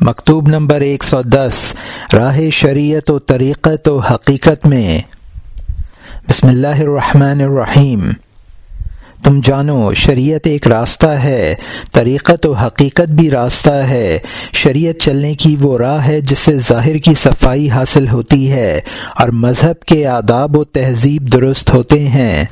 مکتوب نمبر ایک سو دس، راہ شریعت و طریقت و حقیقت میں۔ بسم اللہ الرحمن الرحیم۔ تم جانو، شریعت ایک راستہ ہے، طریقت و حقیقت بھی راستہ ہے۔ شریعت چلنے کی وہ راہ ہے جس سے ظاہر کی صفائی حاصل ہوتی ہے اور مذہب کے آداب و تہذیب درست ہوتے ہیں۔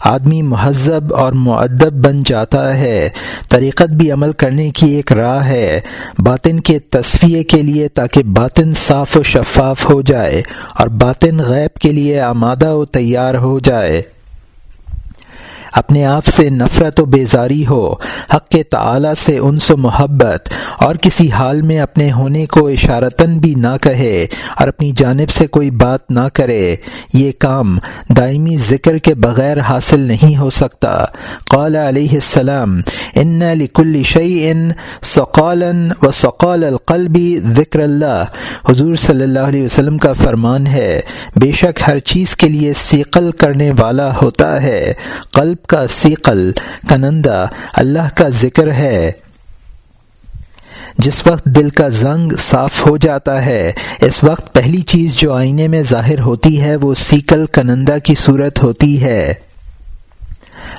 آدمی مہذب اور معدب بن جاتا ہے۔ طریقت بھی عمل کرنے کی ایک راہ ہے۔ باطن کے تصفیے کے لیے تاکہ باطن صاف و شفاف ہو جائے اور باطن غیب کے لیے آمادہ و تیار ہو جائے۔ اپنے آپ سے نفرت و بیزاری ہو، حق کے تعالی سے انس و محبت، اور کسی حال میں اپنے ہونے کو اشارتاً بھی نہ کہے اور اپنی جانب سے کوئی بات نہ کرے، یہ کام دائمی ذکر کے بغیر حاصل نہیں ہو سکتا۔ قال علیہ السلام، ان لکل شعی ان سقالن و سقال القلبی ذکر اللہ. حضور صلی اللہ علیہ وسلم کا فرمان ہے، بے شک ہر چیز کے لیے سیقل کرنے والا ہوتا ہے، قلب کا سیقل کنندہ اللہ کا ذکر ہے، جس وقت دل کا زنگ صاف ہو جاتا ہے، اس وقت پہلی چیز جو آئینے میں ظاہر ہوتی ہے، وہ سیکل کنندہ کی صورت ہوتی ہے۔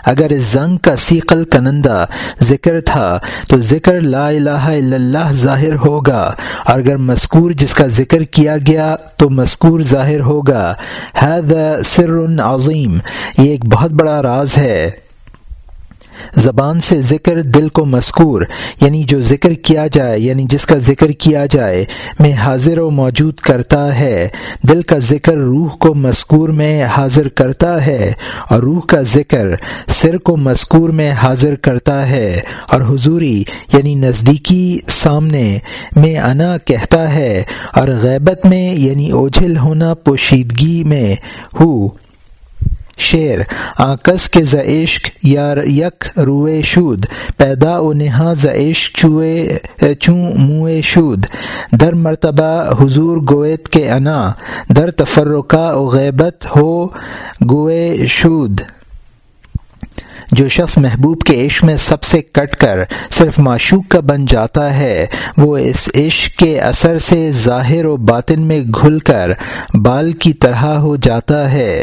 اگر اس زنگ کا سیقل کنندہ ذکر تھا تو ذکر لا الہ الا اللہ ظاہر ہوگا، اور اگر مذکور جس کا ذکر کیا گیا تو مذکور ظاہر ہوگا۔ حید سر عظیم، یہ ایک بہت بڑا راز ہے۔ زبان سے ذکر دل کو مذکور یعنی جو ذکر کیا جائے یعنی جس کا ذکر کیا جائے، میں حاضر و موجود کرتا ہے۔ دل کا ذکر روح کو مذکور میں حاضر کرتا ہے، اور روح کا ذکر سر کو مذکور میں حاضر کرتا ہے۔ اور حضوری یعنی نزدیکی سامنے میں انا کہتا ہے، اور غیبت میں یعنی اوجھل ہونا پوشیدگی میں ہو شعر، آکس کے عشق یا یک روئے شود، پیدا و نہا عشق چوئے، چوں موئے شود۔ در مرتبہ حضور گویت کے انا، در تفرقہ و غیبت ہو گوئے شود۔ جو شخص محبوب کے عشق میں سب سے کٹ کر صرف معشوق کا بن جاتا ہے، وہ اس عشق کے اثر سے ظاہر و باطن میں گھل کر بال کی طرح ہو جاتا ہے۔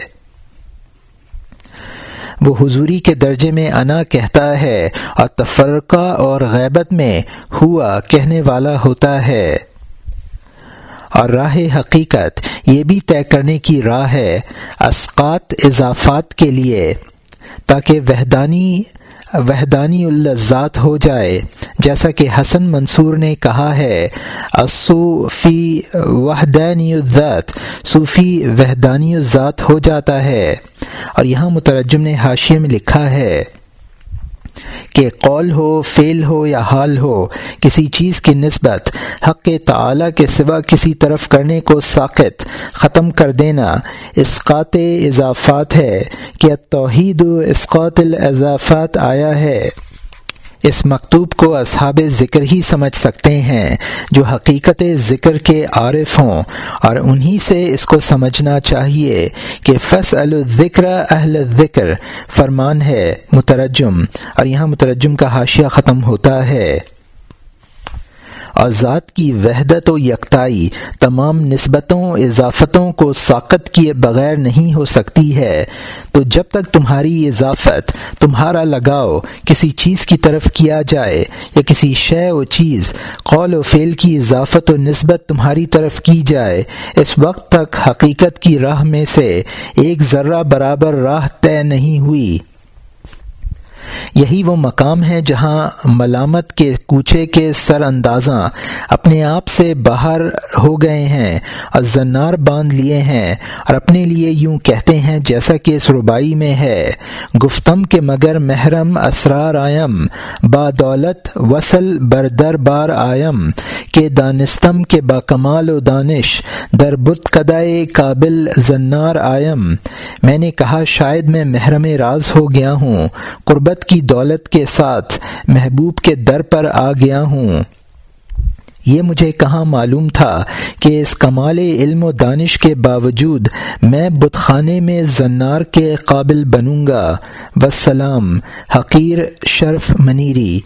وہ حضوری کے درجے میں انا کہتا ہے اور تفرقہ اور غیبت میں ہوا کہنے والا ہوتا ہے۔ اور راہ حقیقت، یہ بھی طے کرنے کی راہ ہے اسقات اضافات کے لیے، تاکہ وحدانی وحدانی الزات ہو جائے۔ جیسا کہ حسن منصور نے کہا ہے اصوفی وحدانی الذات، صوفی وحدانی الذات ہو جاتا ہے۔ اور یہاں مترجم نے حاشیے میں لکھا ہے کہ قول ہو، فعل ہو یا حال ہو، کسی چیز کی نسبت حق تعالی کے سوا کسی طرف کرنے کو ساقط، ختم کر دینا اسقات اضافات ہے کہ توحید و اسقات الاضافات آیا ہے۔ اس مکتوب کو اصحاب ذکر ہی سمجھ سکتے ہیں جو حقیقت ذکر کے عارف ہوں اور انہی سے اس کو سمجھنا چاہیے کہ فص الذکر اہل ذکر فرمان ہے، مترجم۔ اور یہاں مترجم کا حاشیہ ختم ہوتا ہے۔ اور ذات کی وحدت و یکتائی، تمام نسبتوں، اضافتوں کو ساقت کیے بغیر نہیں ہو سکتی ہے۔ تو جب تک تمہاری اضافت، تمہارا لگاؤ کسی چیز کی طرف کیا جائے یا کسی شے و چیز، قول و فعل کی اضافت و نسبت تمہاری طرف کی جائے، اس وقت تک حقیقت کی راہ میں سے ایک ذرہ برابر راہ طے نہیں ہوئی۔ یہی وہ مقام ہے جہاں ملامت کے کوچے کے سر اندازاں اپنے آپ سے باہر ہو گئے ہیں اور زنار باندھ لیے ہیں اور اپنے لیے یوں کہتے ہیں جیسا کہ اس ربائی میں ہے، گفتم کے مگر محرم اسرار آئم با دولت وصل بردر بار آئم کہ دانستم کے با کمال و دانش در بت قدائے قابل زنار آئم میں نے کہا شاید میں محرم راز ہو گیا ہوں، قربت کی دولت کے ساتھ محبوب کے در پر آ گیا ہوں۔ یہ مجھے کہاں معلوم تھا کہ اس کمال علم و دانش کے باوجود میں بت خانے میں زنار کے قابل بنوں گا۔ وسلام حقیر شرف منیری۔